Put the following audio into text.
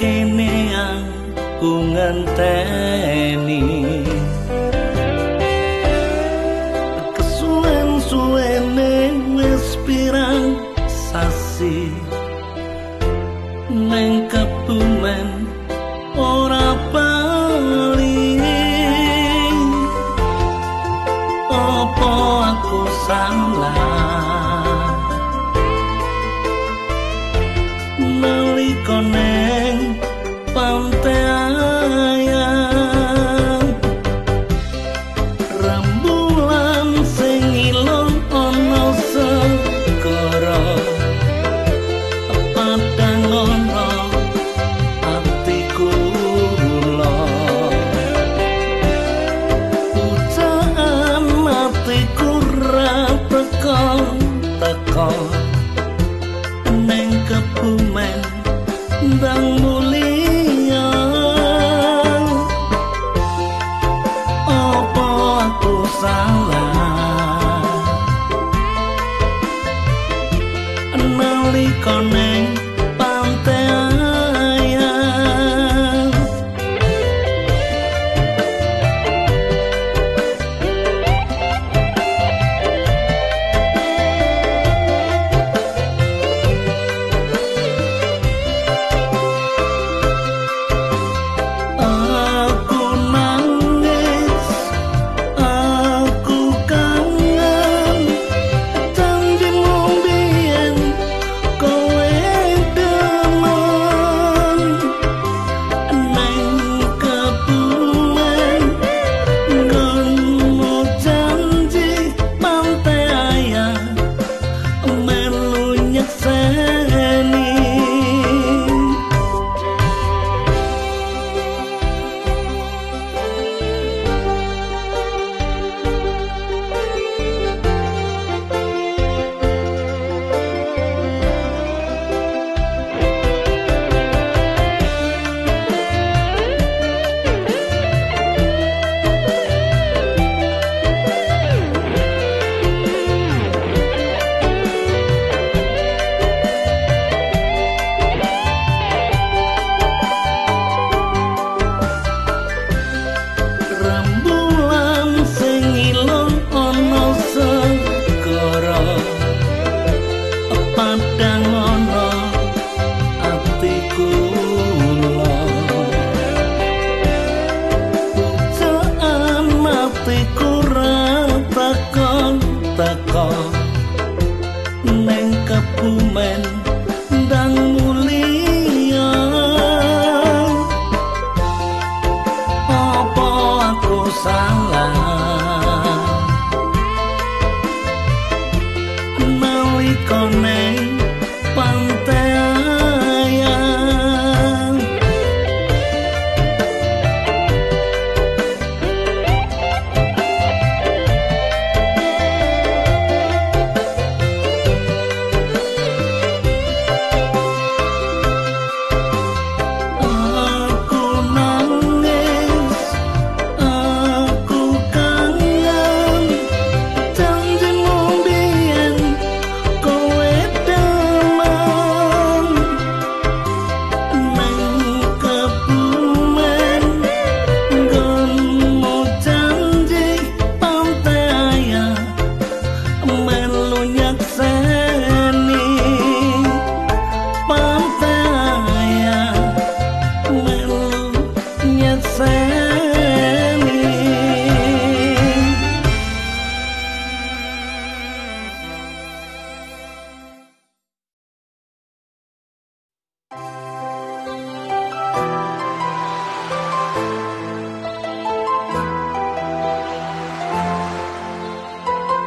kenean ku ngenteni teko ning kebumen bang mulia. Apa aku salah? Nalikane con me